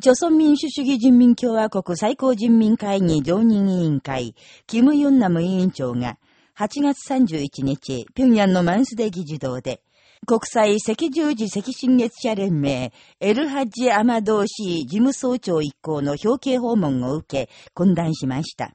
朝鮮民主主義人民共和国最高人民会議常任委員会、キム・ユンナム委員長が、8月31日、平壌のマンスデ議事堂で、国際赤十字赤新月社連盟、エルハッジ・アマドーシー事務総長一行の表敬訪問を受け、懇談しました。